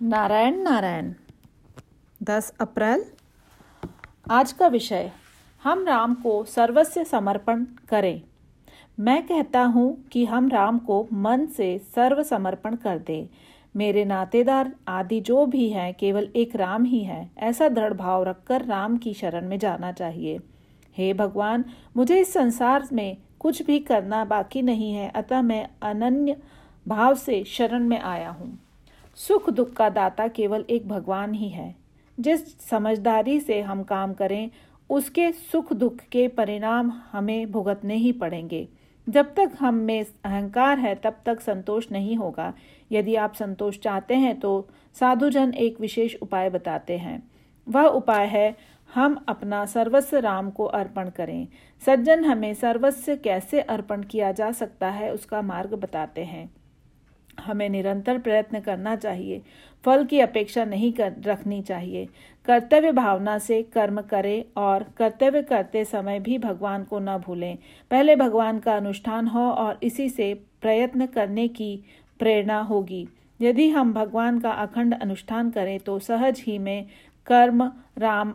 नारायण नारायण। 10 अप्रैल। आज का विषय हम राम को सर्वस्व समर्पण करें। मैं कहता हूँ कि हम राम को मन से सर्व समर्पण कर दें। मेरे नातेदार आदि जो भी हैं केवल एक राम ही है। ऐसा दृढ़ भाव रखकर राम की शरण में जाना चाहिए। हे भगवान मुझे इस संसार में कुछ भी करना बाकी नहीं है अतः मैं अनन्य भाव से शरण में आया हूँ। सुख दुख का दाता केवल एक भगवान ही है। जिस समझदारी से हम काम करें, उसके सुख दुख के परिणाम हमें भुगतने ही पड़ेंगे। जब तक हम में अहंकार है, तब तक संतोष नहीं होगा। यदि आप संतोष चाहते हैं तो साधुजन एक विशेष उपाय बताते हैं। वह उपाय है, हम अपना सर्वस्व राम को अर्पण करें। सज्जन हमें सर्वस्व कैसे अर्पण किया जा सकता है, उसका मार्ग बताते हैं। हमें निरंतर प्रयत्न करना चाहिए, फल की अपेक्षा नहीं कर, रखनी चाहिए। कर्तव्य भावना से कर्म करें और कर्तव्य करते समय भी भगवान को न भूलें। पहले भगवान का अनुष्ठान हो और इसी से प्रयत्न करने की प्रेरणा होगी। यदि हम भगवान का अखंड अनुष्ठान करें तो सहज ही में कर्म, राम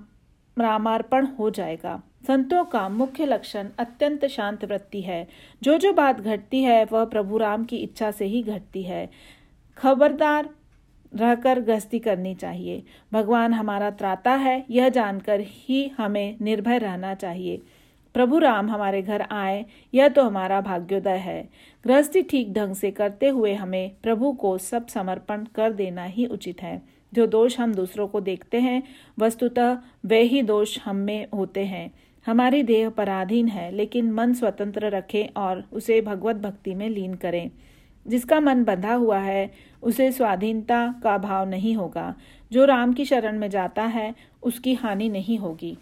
रामार्पण हो जाएगा। संतों का मुख्य लक्षण अत्यंत शांत वृत्ति है। जो जो बात घटती है, वह प्रभु राम की इच्छा से ही घटती है। खबरदार रहकर गस्ती करनी चाहिए। भगवान हमारा त्राता है, यह जानकर ही हमें निर्भय रहना चाहिए। प्रभु राम हमारे घर आए, यह तो हमारा भाग्योदय है। गृहस्थी ठीक ढंग से करते हुए हमें प्रभु को सब समर्पण कर देना ही उचित है। जो दोष हम दूसरों को देखते हैं, वस्तुतः वे ही दोष हम में होते हैं। हमारी देह पराधीन है, लेकिन मन स्वतंत्र रखें और उसे भगवत भक्ति में लीन करें। जिसका मन बंधा हुआ है, उसे स्वाधीनता का भाव नहीं होगा। जो राम की शरण में जाता है, उसकी हानि नहीं होगी।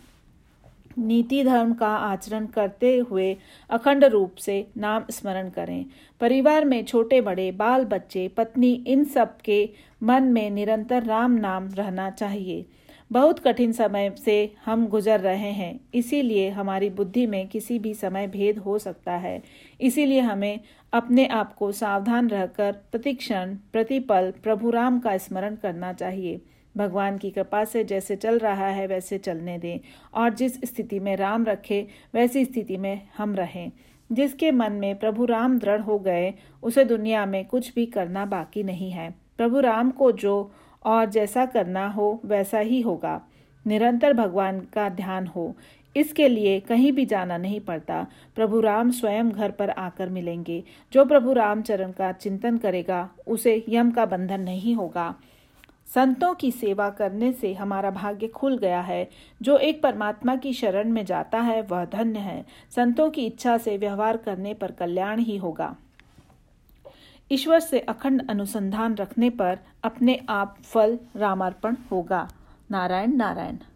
नीति धर्म का आचरण करते हुए अखंड रूप से नाम स्मरण करें। परिवार में छोटे बड़े बाल बच्चे पत्नी, इन सब के मन में निरंतर राम नाम रहना चाहिए। बहुत कठिन समय से हम गुजर रहे हैं, इसीलिए हमारी बुद्धि में किसी भी समय भेद हो सकता है। इसीलिए हमें अपने आप को सावधान रहकर प्रतिक्षण, प्रतिपल प्रभु राम का स्मरण करना चाहिए। भगवान की कृपा से जैसे चल रहा है, वैसे चलने दें। और जिस स्थिति में राम रखे, वैसी स्थिति में हम रहें। जिसके मन में प्रभु राम दृढ़ हो गए, उसे दुनिया में कुछ भी करना बाकी नहीं है। प्रभु राम को जो और जैसा करना हो, वैसा ही होगा। निरंतर भगवान का ध्यान हो। इसके लिए कहीं भी जाना नहीं पड़ता। प्रभु राम स्वयं घर पर आकर मिलेंगे। जो प्रभु रामचरण का चिंतन करेगा, उसे यम का बंधन नहीं होगा। संतों की सेवा करने से हमारा भाग्य खुल गया है। जो एक परमात्मा की शरण में जाता है, वह धन्य है। संतों की इच्छा से व्यवहार करने पर कल्याण ही होगा। ईश्वर से अखंड अनुसंधान रखने पर अपने आप फल रामार्पण होगा। नारायण नारायण।